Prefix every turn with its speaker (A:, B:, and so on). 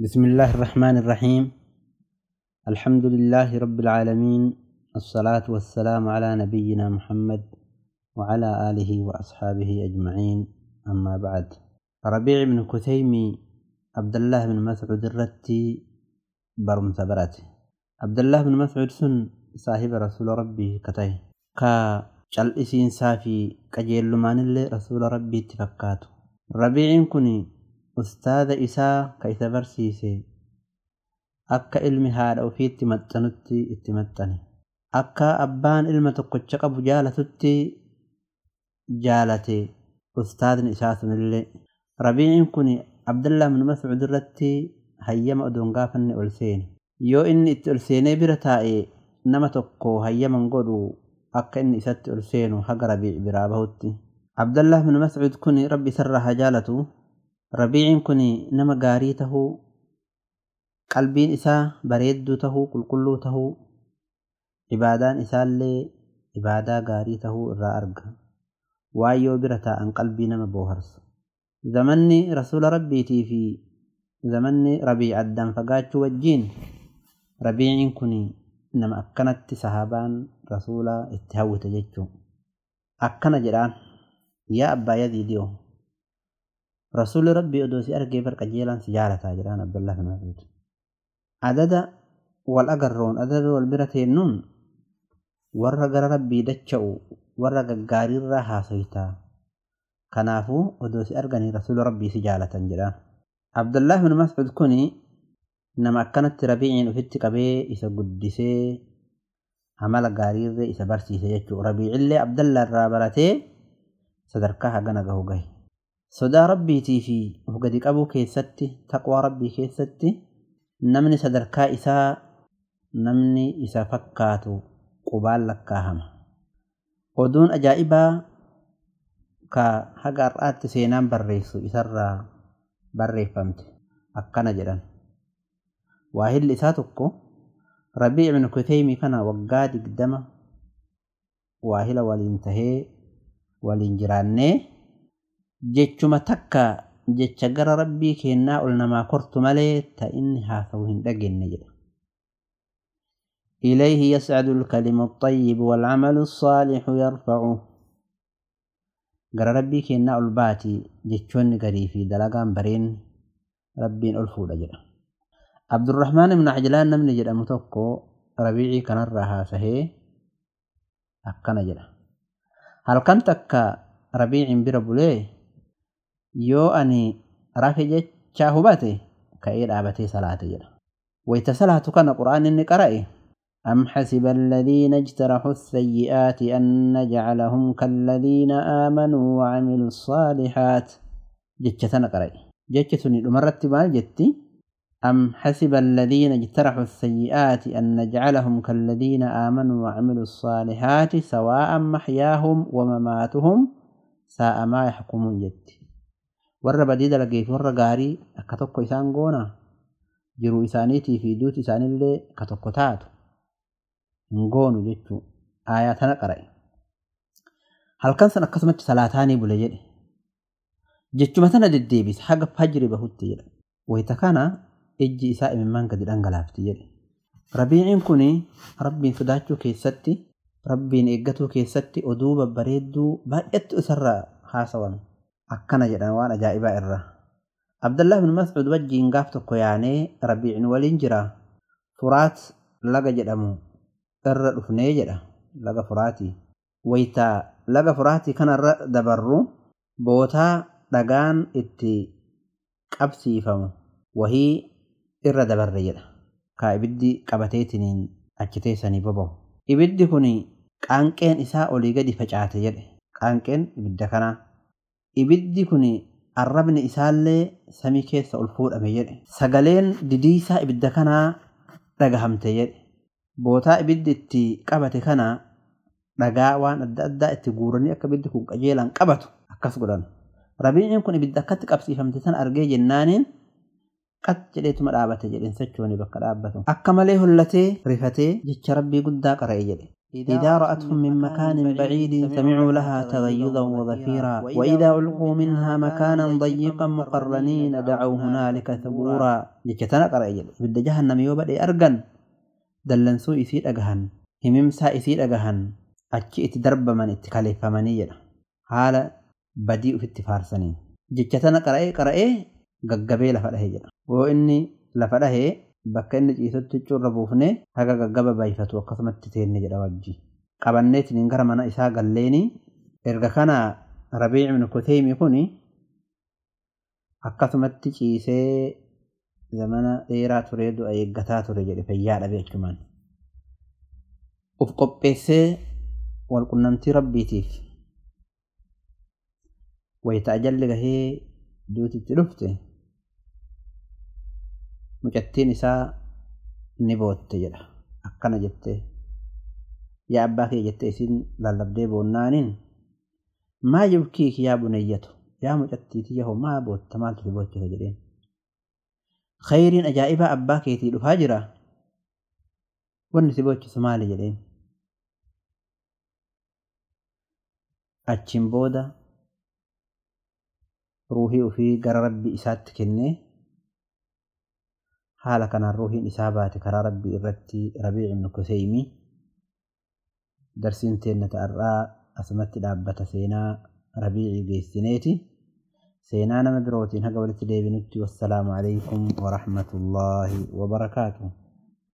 A: بسم الله الرحمن الرحيم. الحمد لله رب العالمين الصلاة والسلام على نبينا محمد وعلى آله وأصحابه أجمعين. أما بعد ربيع بن كثيمي عبد الله بن مسعود الرتي برم براتي عبد الله بن مسعود سن صاحب رسول ربي كتاي. كا cal'isiin isaa fi qajeellumaanillee rasuula rabbiitti fakkaatu. Rabiiciin kun أستاذ إساء كيثبر برسيسي أكا إلمي هذا وفيت متنتي اتمتني أكا أبان إلما تقشق أبو جالتتي جالتي أستاذ إساء ثنلي ربيع كني عبد الله من مسعود رتي هيما أدون قافني ألسين يو إني إتألسيني برتائي نما تقو هيما نقولو أكا إني ست تألسينو حق ربيع برابهوتي عبد الله من مسعود كوني ربي سرها جالتو Rabiiciin kun nama gaarii tahuu, qalbiin isaa bareedduu tahuu, qulqulluu tahuu, ibaadaan isaallee ibaadaa gaarii tahuu irraa arga. Waan yoo bira taa'an qalbii nama booharsu. Zamanni rasuula rabbiitii fi zamanni rabii addaan fagaachuu wajjiin rabiiciin kun nama akkanatti sahaabaan rasuulaa itti hawwite jechuun akkana jedhaan yaa abbaa yaziidiyoo rasuulli rabbii odoo si argee bar qajeelaan si jaalataa jedhaan abdullah bin mas'ud adada wal agarroon adada wal bira teennuun warra gara rabbii dacha'u warra gaggaariirraa haasoytaa kanaafuu odoo si arganii rasuula rabbii si jaalatan jedhaan abdullah bin mas'ud kuni nama akkanatti rabiiciin ofitti qabee isa guddisee amala gaariirree isa barsiise jechuudha. Rabiicillee Abdallaa irraa baratee Sodaa rabbiitii fi of gadi qabuu keessatti taqwaa rabbii keessatti namni sadarkaa isaa namni isa fakkaatu qubaan lakkaahama. Oduun ajaa'ibaa ka haga har'aatti seenaan barreessu isarraa barreeffamte akkana jedhan. waahilli isaa tokko rabii ibn kuthaymi kana waggaa digdama waahila waliin tahee waliin jiraannee jechuma takka jecha gara rabbii kennaa ol namaa kortu malee ta inni jedha إليه يسعد الكلم الطيب والعمل الصالح يرفعه قال ربي كنا ألباتي جتشون قريفي دلقان برين ربين ألفو لجل عبد الرحمن بن عجلان نمني جدا متوكو ربيعي كان الرها سهي أكنا جدا هل كنت أكا ربيعي بربولي يو أني رافي جتشاهباتي كأيد آبتي صلاة جدا ويتسلها كان قرآن إني قرأي أم حسب الذين اجترحوا السيئات أن نجعلهم كالذين آمنوا وعملوا الصالحات جتشتنا قرأي جتشتني لمرت مال جتي أم حسب الذين اجترحوا السيئات أن نجعلهم كالذين آمنوا وعملوا الصالحات سواء محياهم ومماتهم ساء ما يحكمون warra badii dalagee fi warra gaarii akka tokko isaan goonaa jiruu isaaniitii fi duuti isaanillee akka tokko taatu hin goonu jechuun aayaa tana qara'e. Halkan san akkasumatti salaataanii bule jedhe. Jechuma tana deddeebisa haga fajri bahutti jedha. Wayita kana ejji isaa imimmaan gadi dhangalaafti jedhe. Rabiiciin kun rabbiin sodaachuu keessatti rabbiin eeggatuu keessatti oduu babbareedduu baay'attu isarraa haasawame. Akkana jedhan waan ajaa'ibaa irraa. Abdallah bin Mas'ud wajjiin gaaf tokko yaanee rabiicin waliin jira. Furaat laga jedhamu irra dhufnee jedha laga furaatii. Wayitaa laga furaatii kanarra dabarru bootaa dhagaan itti qabsiifamu wahii irra dabarre jedha. Kaa ibiddi qabateetiniin achi boba'u. Ibiddi kun qaanqeen isaa olii gadi facaate jedhe. Qaanqeen ibidda kanaa. Ibiddi kun arrabni isaallee samii keessa ol fuudhame jedhe. Sagaleen didiisaa ibidda kanaa dhagahamte jedhe. Bootaa ibiddi itti qabate kana dhagaa waan adda addaa itti guuranii akka ibiddi kun qajeelaan qabatu akkas godhan. Rabiiciin kun ibidda akkatti qabsiifamte sana argee jennaaniin qat jedheetuma dhaabate jedheen sochoonii bakka dhaabbatu. Akka malee hollatee rifatee jecha rabbii guddaa qara'e jedhe. إذا رأتهم من مكان بعيد سمعوا لها تغيظا وظفيرا وإذا ألقوا منها مكانا ضيقا مقرنين دعوا هنالك ثبورا جتنا قرأي بد جهنم يوبد أرجن دلنسو يسيد أجهن هممسا يسيد أجهن أتشي إتدرب من إتكاليف منية حال بديء في التفارسنين جتنا قرأي قرأي gaggabee lafa dhahee jedha bakka inni ciisutti curra buufne haga gaggaba baay'ifatu akkasumatti teenne jedha wajji. Qabanneetiin gara mana isaa galleeni erga kana rabii ibn kuteymi kun akkasumatti ciisee zamana dheeraa turee du'a eeggataa ture jedhe fayyaa dhabe jechumaan uf qopheessee walqunnamtii rabbiitiif wayita ajalli gahee duutitti dhufte mucattiin isaa ni bootte jedha akkana jette yaa abbaa kee jette isin lallabdee boonnaaniin maa yubkiiki yaa bunayyatu yaa mucattii tiyya hoo maa bootta maaltu si boochise jedheen khayriin ajaa'ibaa abbaa keetii dhufaa jira wanni si boochisu maali jedheen achiin booda ruuhii ofii gara rabbii isaatti kennee حالا كان الروح إسابات كرا ربي إردت ربيع من كسيمي درسين تينة أرى أسمت لعبة سينا ربيعي بيستنيتي سينانا مدروتين هكا ولت ديبنتي والسلام عليكم ورحمة الله وبركاته